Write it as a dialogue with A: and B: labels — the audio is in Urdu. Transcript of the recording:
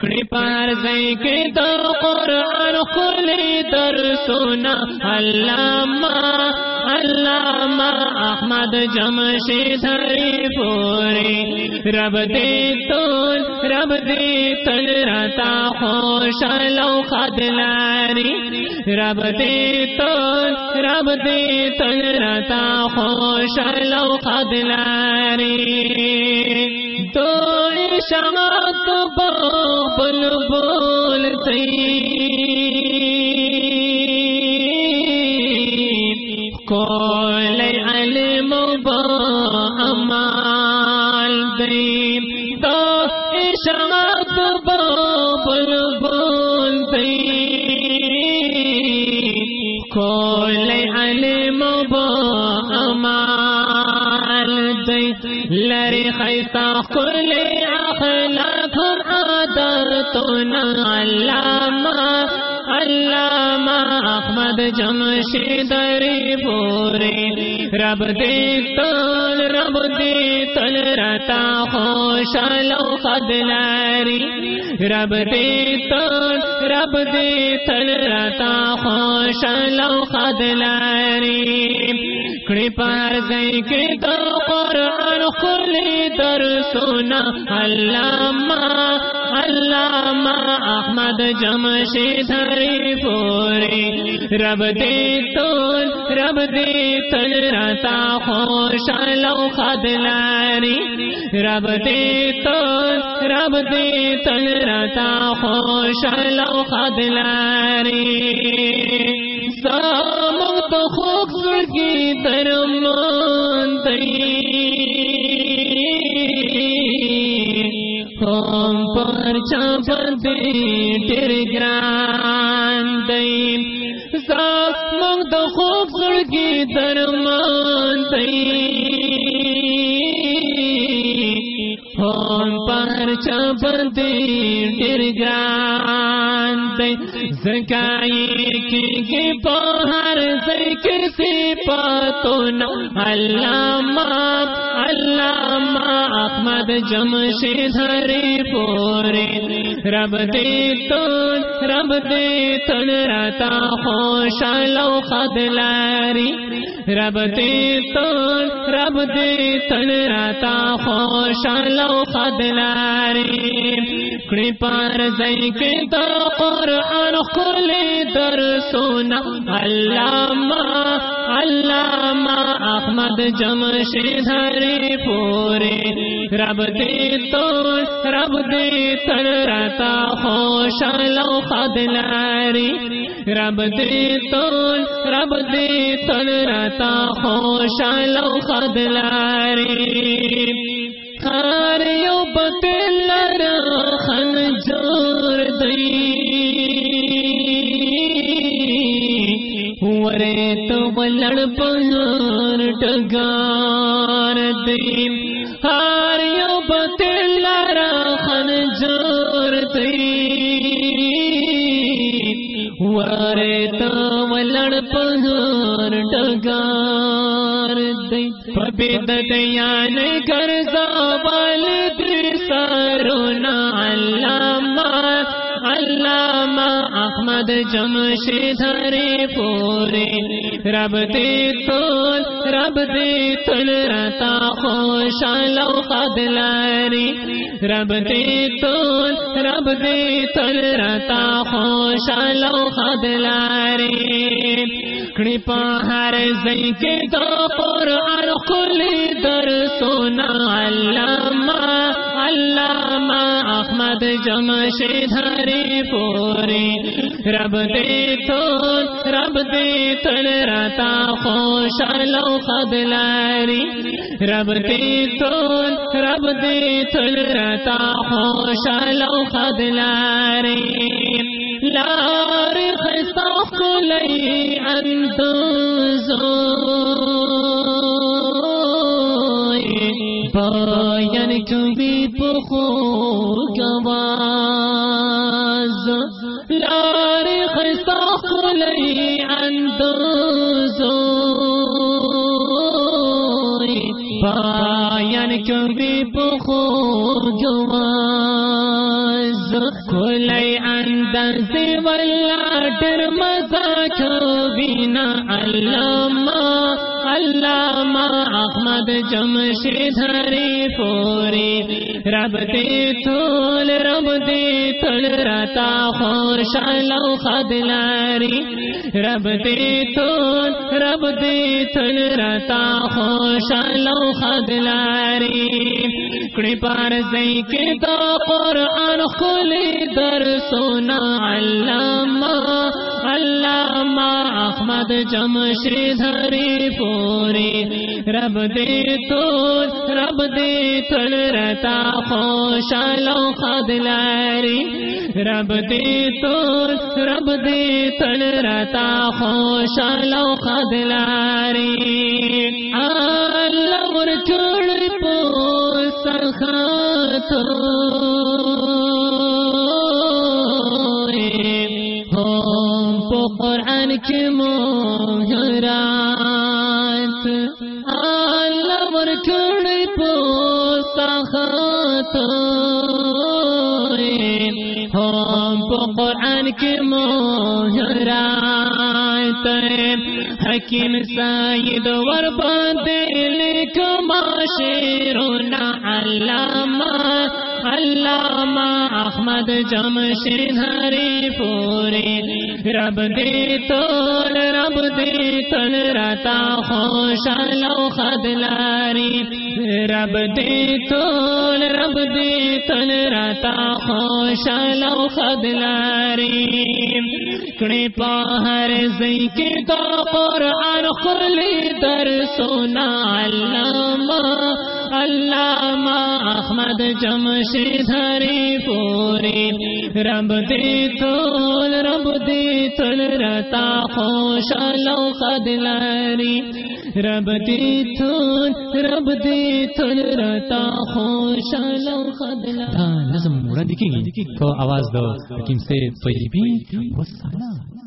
A: کڑی پار زئی کے تو قرآن کھلی در سونا۔ علامہ علامہ احمد جمشی دھری پوری رب دے تو رب دے تل رتا خوش لو خد لاری رب دے تو رب دے تل رتا خوش لو خدلاری۔ خد لاری تو شمات بل کول علم با امال دین تو شمات بابل امال دیم لری خیستا کل اخلاق عادتنا علامہ علامہ احمد جمشی دری پوری رب دے تل، رب دے تل، رتا خوش لو خد لاری رب دے تل، رب دے تل، رتا خوش لو خد لاری کڑی پار گئی کے تو قرآن کھلی در سونا. علامہ علامہ احمد جمشی دھری پوری. رب دے تول، رب دے تل رتا خوش لو خد لاری رب دے تول، رب دے تل رتا خوش لو خد لاری سامو تو خوب کی درمان ہوم پر چاپ ٹر گران دین سامو تو خوب کی درمان ہوم پر چبر دی ڈر گران دین زکائی کی گی پہر ذکر سے پاتو نا۔ علامہ علامہ احمد جمشید ہری پورے۔ رب دی تو رب دے تن رتا خوش خد لاری۔ رب دے تو رب دے تن رتا خوش لو خد لاری۔ کڑی پار زئی کے تو قرآن کھلے در سونا۔ اللہ علامہ احمد جمشی دھری پورے، رب دے تو، رب دے تل رتا خوش لو خد لاری رب دے تو، رب دے تل رتا خوش لو خد لاری تو بلڑ پہر ٹگار دی ہار یو بتل خن جور دی ورے تو بلڑ پہر ٹگار دی پبید دیان کر زوال در سرونا علامہ علامہ احمد جمشی دھری پورے، رب دے تول، رب دے تل رتا خوش لو خد لاری رب دے تول، رب دے تل رتا خوش لو خد لاری کڑی پہر زئی کے تو قرآن کھلی در سونا، علامہ علامہ۔ احمد جمشی دھری پوری۔ رب دے تو رب دے تل، رتا خوش لو خد لاری رب دے تو رب دے تل، رتا خوش لو خد لاری لار خساق لئی اندوزو باین کبھی پخو گواز لار خساق لئی اندوزو باین یعنی کبھی پخو گواز کھلئی انداز والا ڈر مزا کو بینا علامہ۔ علامہ احمد جمشید ہری پوری۔ رب دے تھول، رب دے تھول رتا خوش لو خدلاری رب دے تھول، رب دے تھول رتا خوش لو خدلاری کڑی پار سی کے تو قرآن خلی در سونا، علامہ علامہ احمد جمشید دھری پوری رب دے تو رب دے تل، رتا خوش لو خد لاری۔ رب دے تو رب دے تل رتا خوش لو خد لاری اللہ ورچوڑ پو سخا تو قرآن کی موہرات اللہ ورکڑ پو سخات ہم پو قرآن کے موہرات حکیم سائید ور باندے لکھ معاشرنا علامہ علامہ احمد جمشید ہری پوری رب دے تول، رب دے تل رتا خوش لو خدلاری۔ رب دے تول، رب دے تل رتا خوش لو خدلاری۔ کڑے پاہر زی کے تو قرآن خلی در سونا علامہ علامہ احمد جمشید سے دھارے پورے۔ رب دے تول رب دے تول رتا خوش لو خد لاری رب دے تول رب دے تول رتا خوش لو خد لاری
B: نظم مراد کی تو آواز دو۔ لیکن سے پہلی بھی وہ سارا